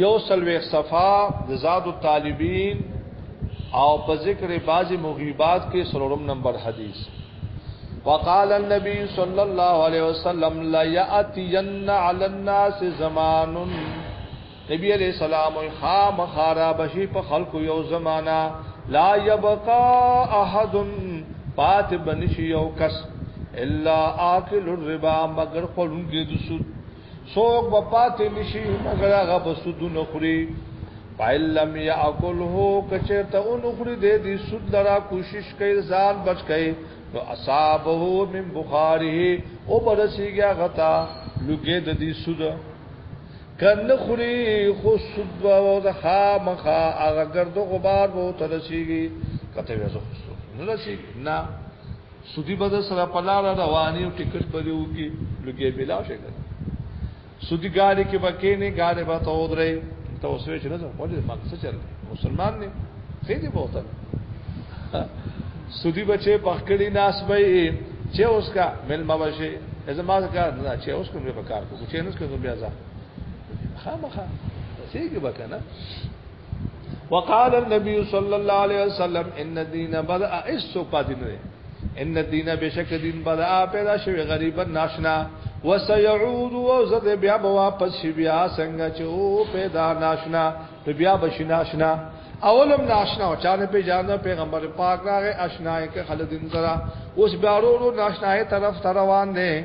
یو سلوی صفا د زاد الطالبین او په ذکر بعضی مغیبات کې سرورم نمبر حدیث وقال النبي صلى الله عليه وسلم لا ياتين على الناس زمان نبی علیہ السلام وی خام خارا بشی په خلق یو زمانہ لا یبقا احد پات بنشی یو کس الا آکل الربا مگر خلون کې د سود سوق به پات نشی مگر هغه به سود نه خوري پایل لم یاکله کچه ته اون خوري دې دې سود لرا کوشش کوي ځان بچ کوي نو اصابه من بخاره او برسیږي غتا لګې د دې سود که نه خوري خو سود به او د خامخا هغه ګرد و غبار به ورته رسېږي که ته وایې زه خو سود نه رسېږي نه سودي به در سره په لاره رواني او ټکټ به دې وکړي لوګی یې بلا شي که سودي ګاډي کې به کېنې ګاډی به ته ودرې ته اوس وایې چې نه ځم ولې ما څه چل مسلمان دی ښې دې به وتل سودی بچې پخکړی ناس به چې اوس کا مل ما بشي زما کار نه چې اوس کوم به کار چې نس کې بیا ځه خامخا سیګه بکنه وقال النبي صلى الله عليه وسلم ان الدين بدا اسو پاتین دی ان الدين بشک دین بدا پیدا شوی غریب ناشنا وسيعود وزد بیا واپس شي بیا څنګه چې او پیدا ناشنا ته بیا بشي ناشنا اولم ناشنا او چانه په جان پیغمبر پاک راغه آشنا کې خلک دین سره اوس بیا ورو ناشنا طرف روان دي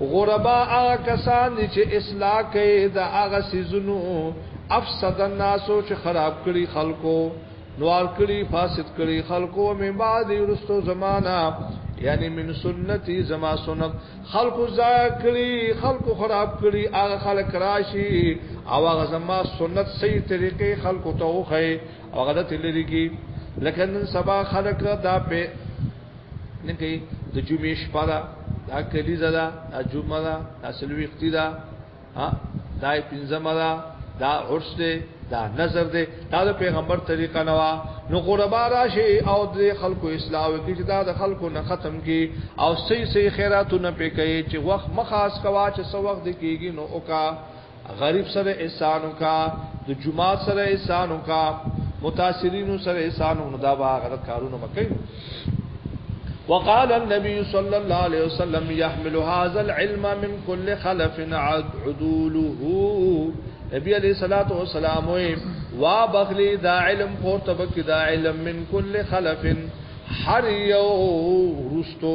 غربا هغه کسان دي چې اصلاح کوي د هغه سيزونو افسد الناس چې خراب کړي خلکو نوار کړي فاسد کړي خلکو من بعد رستو زمانہ یعنی من سنتي زما سنت خلکو ضایع کړي خلکو خراب کړي هغه خلک راشي او هغه زما سنت صحیح طریقې خلکو ته وخی او هغه ته لري کی لکه نن سبا خلک دا په نه کوي د جمعې شپه ده دا کلیزه ده دا جمعه ده دا سلويختی ده ها دا پنځمه ده دا عرس ده دا نظر ده دا د پیغمبر طریقه نه وا نو قربا راشي او د خلکو اصلاح وکړي چې دا د خلکو نه ختم کی او صحیح صحیح خیراتونه پکې چې وخت مخاص کوا چې سو وخت کیږي نو اوکا غریب سره احسان وکا د جماعت سره احسان وکا متاثرین سره احسان نو دا به غلط کارونه مکین وقال النبي صلى الله عليه وسلم يحمل هذا العلم من كل خلف عدوله نبی علیہ الصلوۃ والسلام وا بغلی دا علم پور تبک دا علم من كل خلف هر یو رستو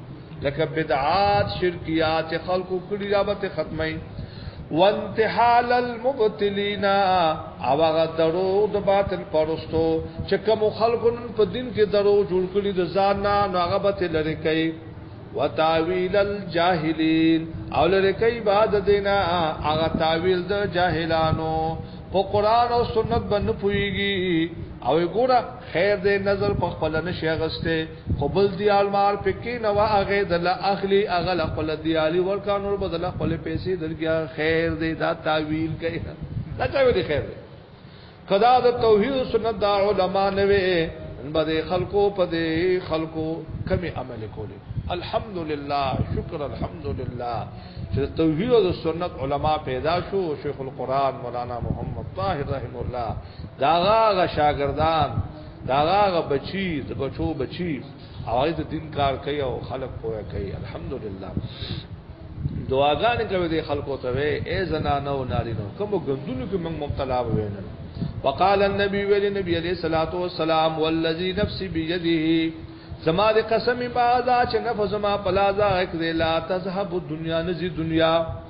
لکه بدعات شرکیات چې خلکو کړي دا به ختمي وانتحال المبتلین او هغه درو د باطل پرستو چې کوم خلکو په دین کې درو جوړ کړي د ځان نه هغه به لری کوي وتاویل الجاهلین او لری کوي بعد دینا هغه تاویل د جاهلانو په قران او سنت باندې پويږي او ګوره خیر دې نظر په خپل نشه غسته خو بل دیال مار پکې نه وا هغه د لا اخلي هغه لا خپل دیالي ورکا نور به د لا خپل پیسې درګیا خیر دی دا تعویل کوي دا چا ویل خیر دی کدا د توحید سنت دا علما نه وي ان به خلکو په دې خلکو کمی عمل کولی الحمدلله شکر الحمدلله چې توحید او سنت علما پیدا شو شیخ القران مولانا محمد طاهر رحم الله داغه شاګردان دا هغه بچی د بچو بچی او هغه د دین کار کوي او خلق پوهه کوي الحمدلله دعاګانې کوي د خلکو ته وي اے زنانو نارینو کوم غندونو کې موږ مبتلا وینل وقال النبي ویل نبی علیہ الصلوۃ والسلام والذي نفسي بيده زما د قسم بادا چې نفس ما پلازا اکذ لا تذهب الدنيا نزي دنیا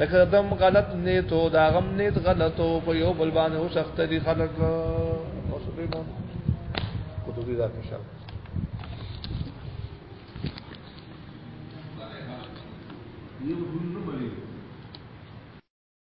لکه دم غلط نیتو دا غم نیت غلطو په یو بل باندې او سخت دي خلک او سبې مون کوتو دي دا کشل یو ګوندو بلی